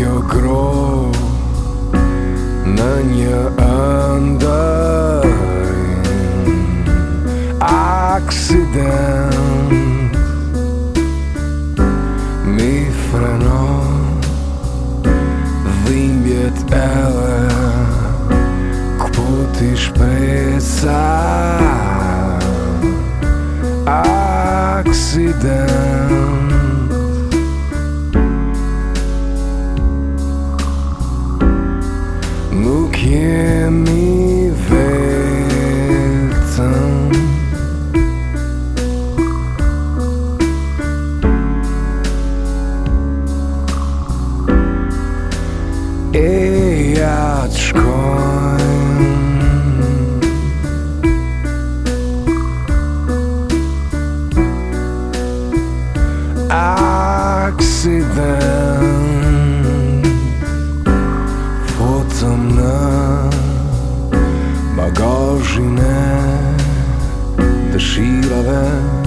zie Gakio gro Na një ndër Aksident Mi freno Dhimbjet edhe Këpu t'i shpresa Schrein. Accident Potomna Bagažine Deširave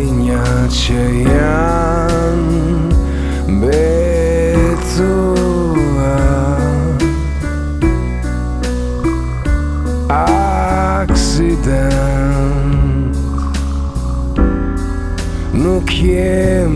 Minyachayan Betua Accident. No que é